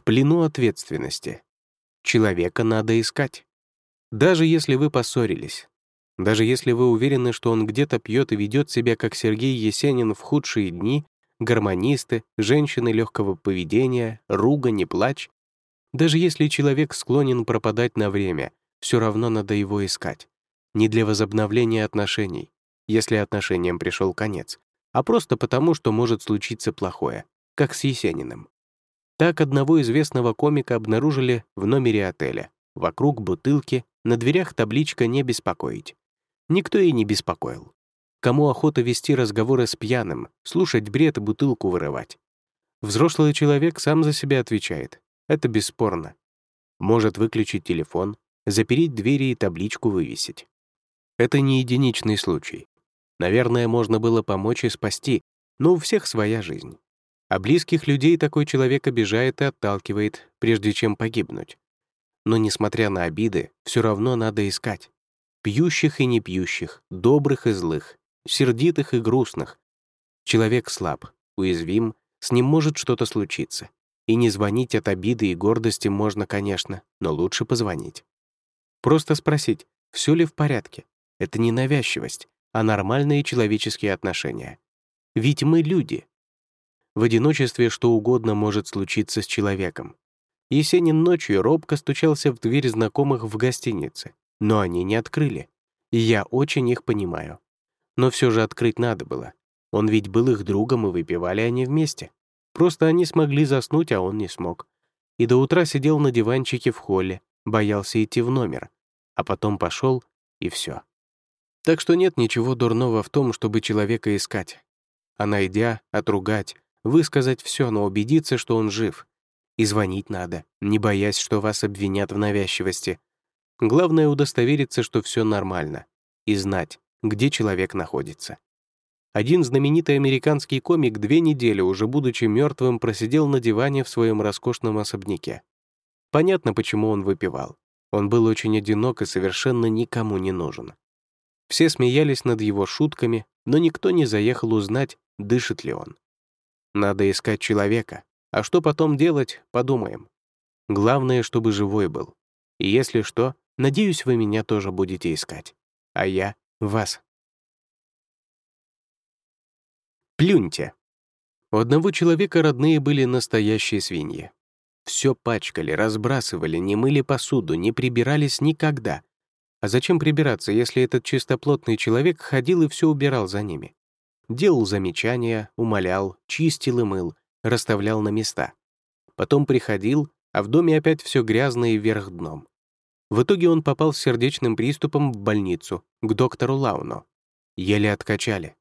в плену ответственности. Человека надо искать. Даже если вы поссорились, даже если вы уверены, что он где-то пьет и ведет себя, как Сергей Есенин в худшие дни, гармонисты, женщины легкого поведения, ругань и плач, даже если человек склонен пропадать на время, все равно надо его искать. Не для возобновления отношений, если отношениям пришел конец, а просто потому, что может случиться плохое, как с Есениным. Так одного известного комика обнаружили в номере отеля. Вокруг бутылки, на дверях табличка «Не беспокоить». Никто и не беспокоил. Кому охота вести разговоры с пьяным, слушать бред и бутылку вырывать? Взрослый человек сам за себя отвечает. Это бесспорно. Может выключить телефон, запереть двери и табличку вывесить. Это не единичный случай. Наверное, можно было помочь и спасти, но у всех своя жизнь. А близких людей такой человек обижает и отталкивает, прежде чем погибнуть. Но, несмотря на обиды, все равно надо искать. Пьющих и не пьющих, добрых и злых, сердитых и грустных. Человек слаб, уязвим, с ним может что-то случиться. И не звонить от обиды и гордости можно, конечно, но лучше позвонить. Просто спросить, все ли в порядке. Это не навязчивость, а нормальные человеческие отношения. Ведь мы люди. В одиночестве что угодно может случиться с человеком. Есенин ночью робко стучался в дверь знакомых в гостинице, но они не открыли. Я очень их понимаю. Но все же открыть надо было. Он ведь был их другом, и выпивали они вместе. Просто они смогли заснуть, а он не смог. И до утра сидел на диванчике в холле, боялся идти в номер. А потом пошел, и все. Так что нет ничего дурного в том, чтобы человека искать. А найдя, отругать, высказать все, но убедиться, что он жив. И звонить надо, не боясь, что вас обвинят в навязчивости. Главное — удостовериться, что все нормально, и знать, где человек находится. Один знаменитый американский комик две недели, уже будучи мертвым, просидел на диване в своем роскошном особняке. Понятно, почему он выпивал. Он был очень одинок и совершенно никому не нужен. Все смеялись над его шутками, но никто не заехал узнать, дышит ли он. Надо искать человека, а что потом делать, подумаем. Главное, чтобы живой был. И если что, надеюсь, вы меня тоже будете искать. А я — вас. Плюньте. У одного человека родные были настоящие свиньи. Все пачкали, разбрасывали, не мыли посуду, не прибирались никогда. А зачем прибираться, если этот чистоплотный человек ходил и все убирал за ними? Делал замечания, умолял, чистил и мыл, расставлял на места. Потом приходил, а в доме опять все грязно и вверх дном. В итоге он попал с сердечным приступом в больницу, к доктору Лауно. Еле откачали.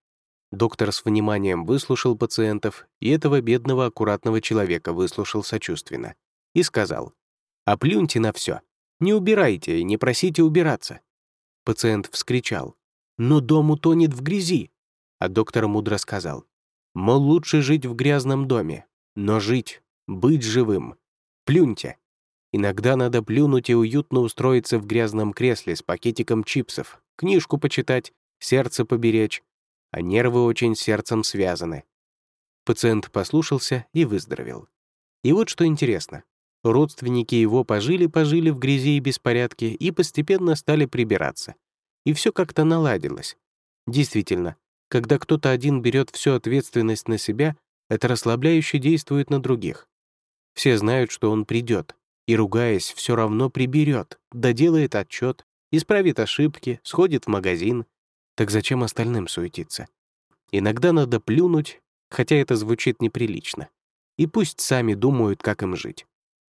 Доктор с вниманием выслушал пациентов, и этого бедного аккуратного человека выслушал сочувственно. И сказал, «Оплюньте на все. Не убирайте и не просите убираться». Пациент вскричал, «Но дом утонет в грязи». А доктор мудро сказал, «Мол, лучше жить в грязном доме, но жить, быть живым. Плюньте. Иногда надо плюнуть и уютно устроиться в грязном кресле с пакетиком чипсов, книжку почитать, сердце поберечь, а нервы очень сердцем связаны. Пациент послушался и выздоровел. И вот что интересно. Родственники его пожили-пожили в грязи и беспорядке и постепенно стали прибираться. И все как-то наладилось. Действительно, когда кто-то один берет всю ответственность на себя, это расслабляюще действует на других. Все знают, что он придет, и, ругаясь, все равно приберет, доделает отчет, исправит ошибки, сходит в магазин, так зачем остальным суетиться? Иногда надо плюнуть, хотя это звучит неприлично. И пусть сами думают, как им жить.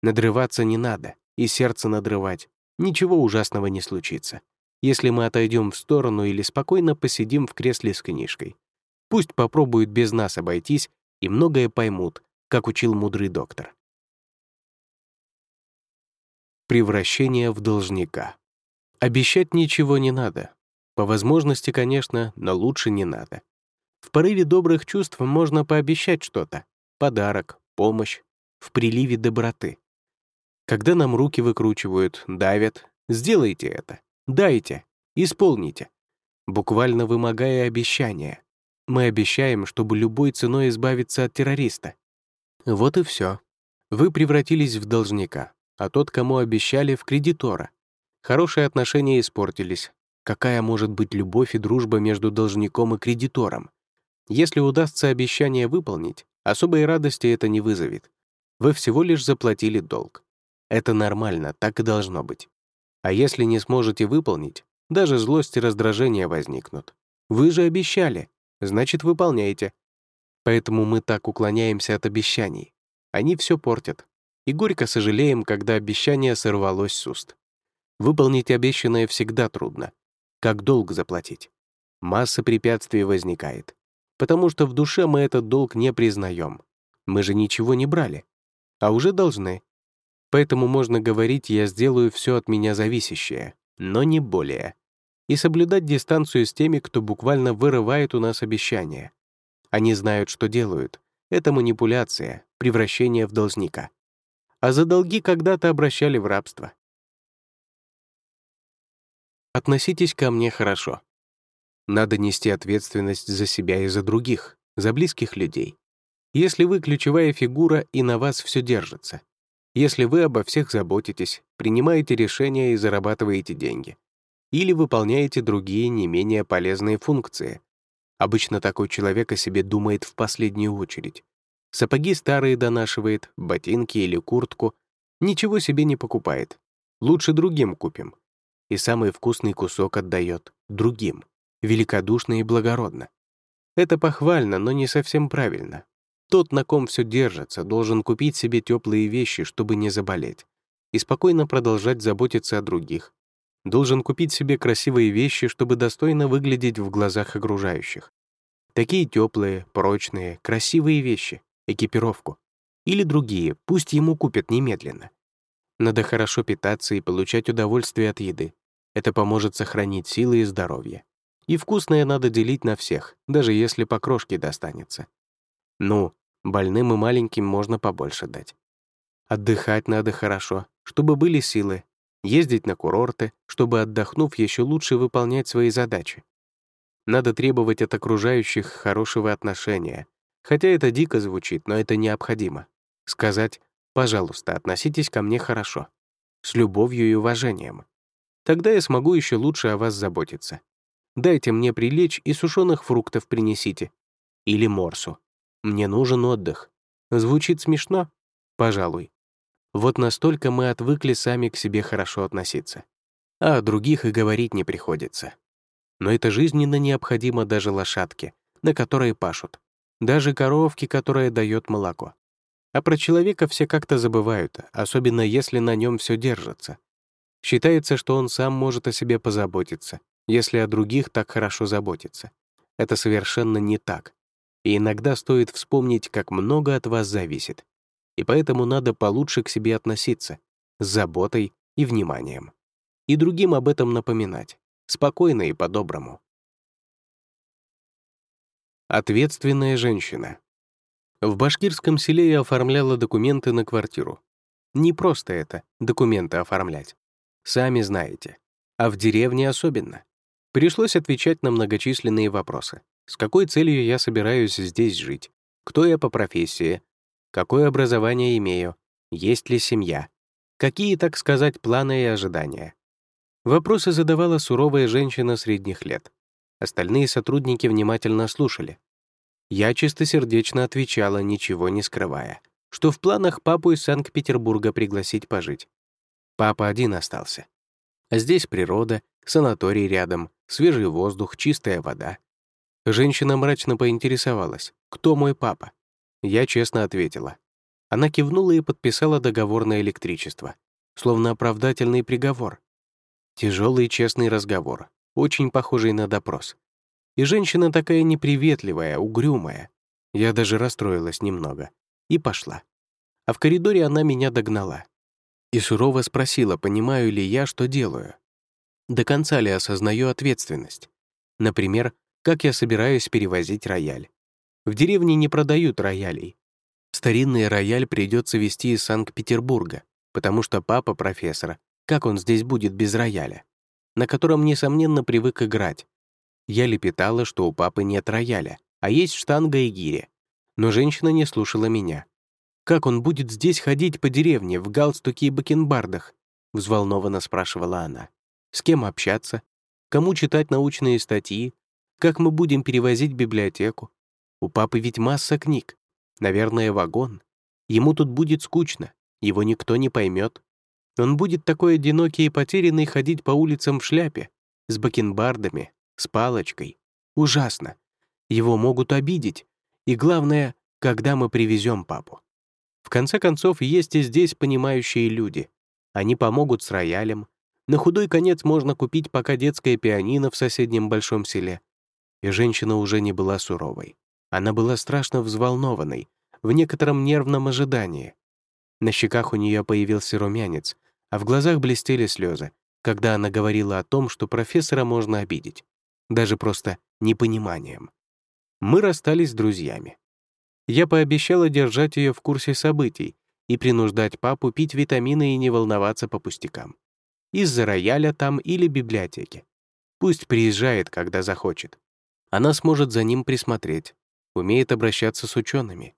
Надрываться не надо, и сердце надрывать. Ничего ужасного не случится, если мы отойдем в сторону или спокойно посидим в кресле с книжкой. Пусть попробуют без нас обойтись и многое поймут, как учил мудрый доктор. Превращение в должника. Обещать ничего не надо, по возможности, конечно, но лучше не надо. В порыве добрых чувств можно пообещать что-то. Подарок, помощь, в приливе доброты. Когда нам руки выкручивают, давят, сделайте это, дайте, исполните. Буквально вымогая обещания. Мы обещаем, чтобы любой ценой избавиться от террориста. Вот и все. Вы превратились в должника, а тот, кому обещали, в кредитора. Хорошие отношения испортились. Какая может быть любовь и дружба между должником и кредитором? Если удастся обещание выполнить, особой радости это не вызовет. Вы всего лишь заплатили долг. Это нормально, так и должно быть. А если не сможете выполнить, даже злость и раздражение возникнут. Вы же обещали, значит, выполняйте. Поэтому мы так уклоняемся от обещаний. Они все портят. И горько сожалеем, когда обещание сорвалось с уст. Выполнить обещанное всегда трудно. Как долг заплатить? Масса препятствий возникает. Потому что в душе мы этот долг не признаем. Мы же ничего не брали. А уже должны. Поэтому можно говорить «я сделаю все от меня зависящее», но не более. И соблюдать дистанцию с теми, кто буквально вырывает у нас обещания. Они знают, что делают. Это манипуляция, превращение в должника. А за долги когда-то обращали в рабство. Относитесь ко мне хорошо. Надо нести ответственность за себя и за других, за близких людей. Если вы ключевая фигура, и на вас все держится, если вы обо всех заботитесь, принимаете решения и зарабатываете деньги. Или выполняете другие не менее полезные функции. Обычно такой человек о себе думает в последнюю очередь. Сапоги старые донашивает, ботинки или куртку. Ничего себе не покупает. Лучше другим купим. И самый вкусный кусок отдает другим. Великодушно и благородно. Это похвально, но не совсем правильно. Тот, на ком все держится, должен купить себе теплые вещи, чтобы не заболеть, и спокойно продолжать заботиться о других. Должен купить себе красивые вещи, чтобы достойно выглядеть в глазах окружающих. Такие теплые, прочные, красивые вещи, экипировку. Или другие, пусть ему купят немедленно. Надо хорошо питаться и получать удовольствие от еды. Это поможет сохранить силы и здоровье. И вкусное надо делить на всех, даже если по крошке достанется. Ну, больным и маленьким можно побольше дать. Отдыхать надо хорошо, чтобы были силы. Ездить на курорты, чтобы, отдохнув, еще лучше выполнять свои задачи. Надо требовать от окружающих хорошего отношения. Хотя это дико звучит, но это необходимо. Сказать «пожалуйста, относитесь ко мне хорошо». С любовью и уважением. Тогда я смогу еще лучше о вас заботиться. Дайте мне прилечь и сушеных фруктов принесите. Или морсу. Мне нужен отдых. Звучит смешно? Пожалуй. Вот настолько мы отвыкли сами к себе хорошо относиться. А о других и говорить не приходится. Но это жизненно необходимо даже лошадке, на которой пашут, даже коровке, которая дает молоко. А про человека все как-то забывают, особенно если на нем все держится. Считается, что он сам может о себе позаботиться, если о других так хорошо заботится. Это совершенно не так и иногда стоит вспомнить, как много от вас зависит. И поэтому надо получше к себе относиться, с заботой и вниманием. И другим об этом напоминать, спокойно и по-доброму. Ответственная женщина. В башкирском селе я оформляла документы на квартиру. Не просто это, документы оформлять. Сами знаете. А в деревне особенно. Пришлось отвечать на многочисленные вопросы. С какой целью я собираюсь здесь жить? Кто я по профессии? Какое образование имею? Есть ли семья? Какие, так сказать, планы и ожидания? Вопросы задавала суровая женщина средних лет. Остальные сотрудники внимательно слушали. Я чистосердечно отвечала, ничего не скрывая, что в планах папу из Санкт-Петербурга пригласить пожить. Папа один остался. А здесь природа, санаторий рядом, свежий воздух, чистая вода. Женщина мрачно поинтересовалась, кто мой папа. Я честно ответила. Она кивнула и подписала договор на электричество, словно оправдательный приговор. Тяжелый честный разговор, очень похожий на допрос. И женщина такая неприветливая, угрюмая. Я даже расстроилась немного. И пошла. А в коридоре она меня догнала. И сурово спросила, понимаю ли я, что делаю. До конца ли осознаю ответственность. Например, как я собираюсь перевозить рояль. В деревне не продают роялей. Старинный рояль придется везти из Санкт-Петербурга, потому что папа профессора, как он здесь будет без рояля, на котором, несомненно, привык играть. Я лепетала, что у папы нет рояля, а есть штанга и гиря. Но женщина не слушала меня. Как он будет здесь ходить по деревне в галстуке и бакенбардах?» — взволнованно спрашивала она. «С кем общаться? Кому читать научные статьи? Как мы будем перевозить библиотеку? У папы ведь масса книг. Наверное, вагон. Ему тут будет скучно, его никто не поймет. Он будет такой одинокий и потерянный ходить по улицам в шляпе, с бакенбардами, с палочкой. Ужасно. Его могут обидеть. И главное, когда мы привезем папу. В конце концов, есть и здесь понимающие люди. Они помогут с роялем. На худой конец можно купить пока детское пианино в соседнем большом селе. И женщина уже не была суровой. Она была страшно взволнованной, в некотором нервном ожидании. На щеках у нее появился румянец, а в глазах блестели слезы, когда она говорила о том, что профессора можно обидеть, даже просто непониманием. Мы расстались с друзьями. Я пообещала держать ее в курсе событий и принуждать папу пить витамины и не волноваться по пустякам. Из-за рояля там или библиотеки. Пусть приезжает, когда захочет. Она сможет за ним присмотреть, умеет обращаться с учеными.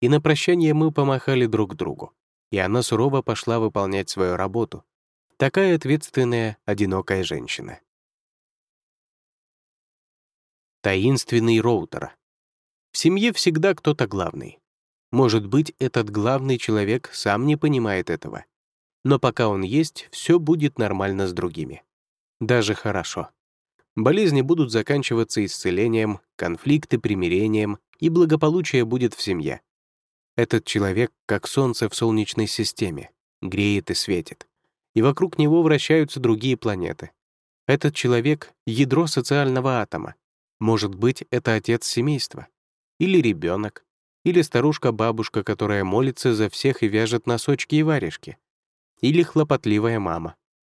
И на прощание мы помахали друг другу, и она сурово пошла выполнять свою работу. Такая ответственная, одинокая женщина. Таинственный роутер. В семье всегда кто-то главный. Может быть, этот главный человек сам не понимает этого. Но пока он есть, все будет нормально с другими. Даже хорошо. Болезни будут заканчиваться исцелением, конфликты — примирением, и благополучие будет в семье. Этот человек, как солнце в солнечной системе, греет и светит. И вокруг него вращаются другие планеты. Этот человек — ядро социального атома. Может быть, это отец семейства. Или ребенок. Или старушка-бабушка, которая молится за всех и вяжет носочки и варежки. Или хлопотливая мама.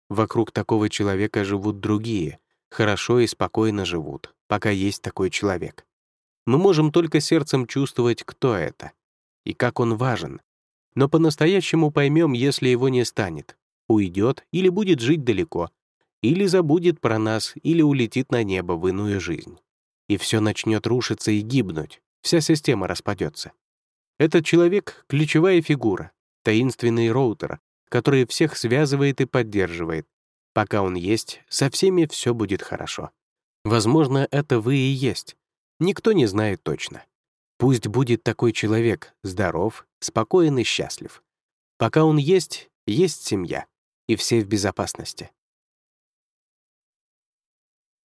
Вокруг такого человека живут другие, хорошо и спокойно живут, пока есть такой человек. Мы можем только сердцем чувствовать, кто это и как он важен. Но по-настоящему поймем, если его не станет. Уйдет или будет жить далеко, или забудет про нас, или улетит на небо в иную жизнь. И все начнет рушиться и гибнуть, вся система распадется. Этот человек — ключевая фигура, таинственный роутер, который всех связывает и поддерживает. Пока он есть, со всеми все будет хорошо. Возможно, это вы и есть. Никто не знает точно. Пусть будет такой человек, здоров, спокоен и счастлив. Пока он есть, есть семья, и все в безопасности.